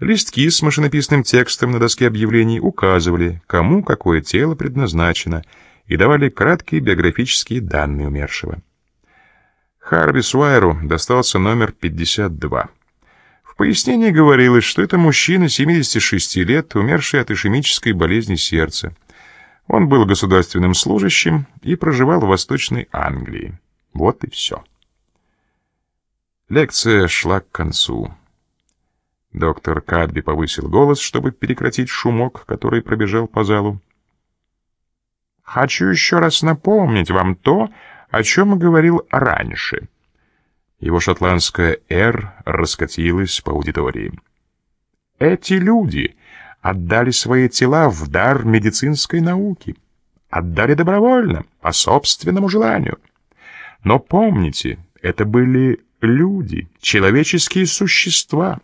Листки с машинописным текстом на доске объявлений указывали, кому какое тело предназначено, и давали краткие биографические данные умершего. Харви Суайру достался номер 52. В пояснении говорилось, что это мужчина 76 лет, умерший от ишемической болезни сердца. Он был государственным служащим и проживал в Восточной Англии. Вот и все. Лекция шла к концу. Доктор Кадби повысил голос, чтобы прекратить шумок, который пробежал по залу. «Хочу еще раз напомнить вам то, о чем говорил раньше». Его шотландская «Р» раскатилась по аудитории. «Эти люди отдали свои тела в дар медицинской науки. Отдали добровольно, по собственному желанию. Но помните, это были люди, человеческие существа.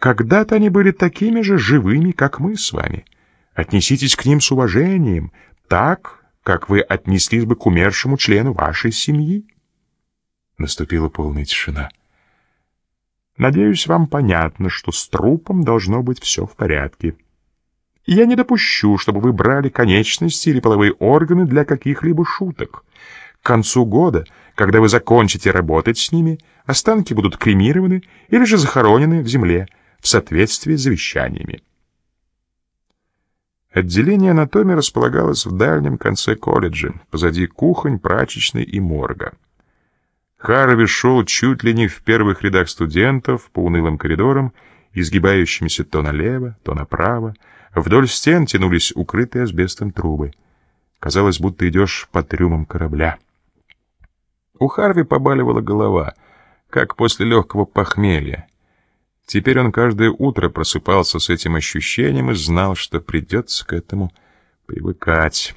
Когда-то они были такими же живыми, как мы с вами. Отнеситесь к ним с уважением, так, как вы отнеслись бы к умершему члену вашей семьи. Наступила полная тишина. Надеюсь, вам понятно, что с трупом должно быть все в порядке. Я не допущу, чтобы вы брали конечности или половые органы для каких-либо шуток. К концу года, когда вы закончите работать с ними, останки будут кремированы или же захоронены в земле в соответствии с завещаниями. Отделение анатомии располагалось в дальнем конце колледжа, позади кухонь, прачечной и морга. Харви шел чуть ли не в первых рядах студентов по унылым коридорам, изгибающимся то налево, то направо. Вдоль стен тянулись укрытые асбестом трубы. Казалось, будто идешь по трюмам корабля. У Харви побаливала голова, как после легкого похмелья. Теперь он каждое утро просыпался с этим ощущением и знал, что придется к этому привыкать.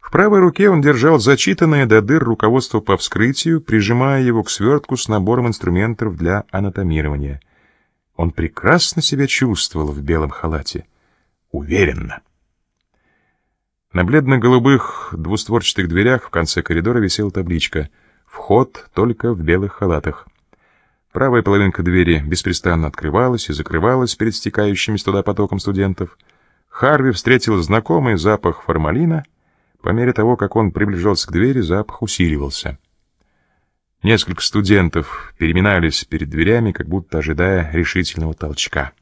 В правой руке он держал зачитанное до дыр руководство по вскрытию, прижимая его к свертку с набором инструментов для анатомирования. Он прекрасно себя чувствовал в белом халате. Уверенно. На бледно-голубых двустворчатых дверях в конце коридора висела табличка «Вход только в белых халатах». Правая половинка двери беспрестанно открывалась и закрывалась перед стекающимся туда потоком студентов. Харви встретил знакомый запах формалина — по мере того, как он приближался к двери, запах усиливался. Несколько студентов переминались перед дверями, как будто ожидая решительного толчка.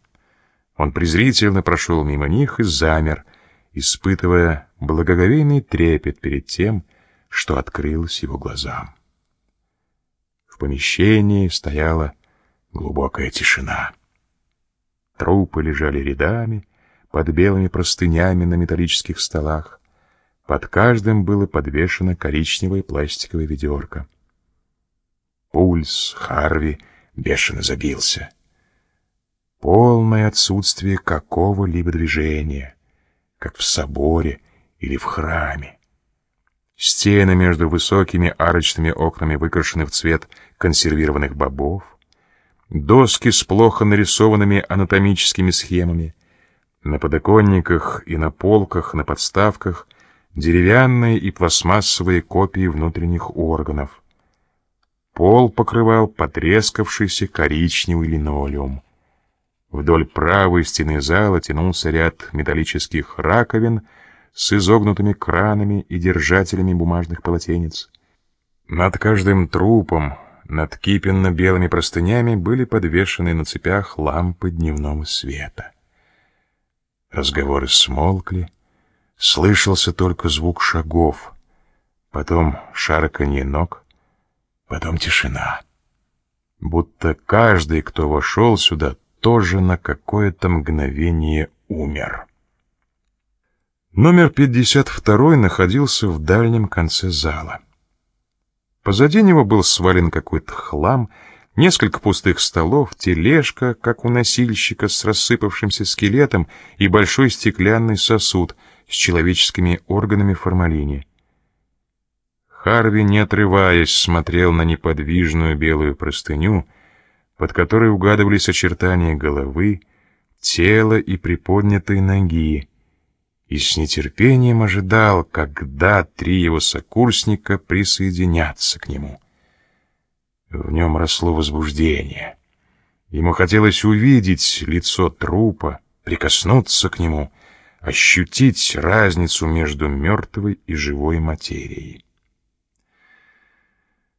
Он презрительно прошел мимо них и замер, испытывая благоговейный трепет перед тем, что открылось его глазам. Помещении стояла глубокая тишина. Трупы лежали рядами под белыми простынями на металлических столах. Под каждым было подвешено коричневое пластиковое ведерко. Пульс Харви бешено забился. Полное отсутствие какого-либо движения, как в соборе или в храме. Стены между высокими арочными окнами выкрашены в цвет консервированных бобов, доски с плохо нарисованными анатомическими схемами, на подоконниках и на полках, на подставках деревянные и пластмассовые копии внутренних органов. Пол покрывал потрескавшийся коричневый линолеум. Вдоль правой стены зала тянулся ряд металлических раковин с изогнутыми кранами и держателями бумажных полотенец. Над каждым трупом, над кипенно-белыми простынями были подвешены на цепях лампы дневного света. Разговоры смолкли, Слышался только звук шагов, потом шарканье ног, потом тишина. Будто каждый, кто вошел сюда, тоже на какое-то мгновение умер. Номер 52 находился в дальнем конце зала. Позади него был свален какой-то хлам, несколько пустых столов, тележка, как у носильщика с рассыпавшимся скелетом и большой стеклянный сосуд — с человеческими органами в формалине. Харви, не отрываясь, смотрел на неподвижную белую простыню, под которой угадывались очертания головы, тела и приподнятой ноги, и с нетерпением ожидал, когда три его сокурсника присоединятся к нему. В нем росло возбуждение. Ему хотелось увидеть лицо трупа, прикоснуться к нему, ощутить разницу между мертвой и живой материей.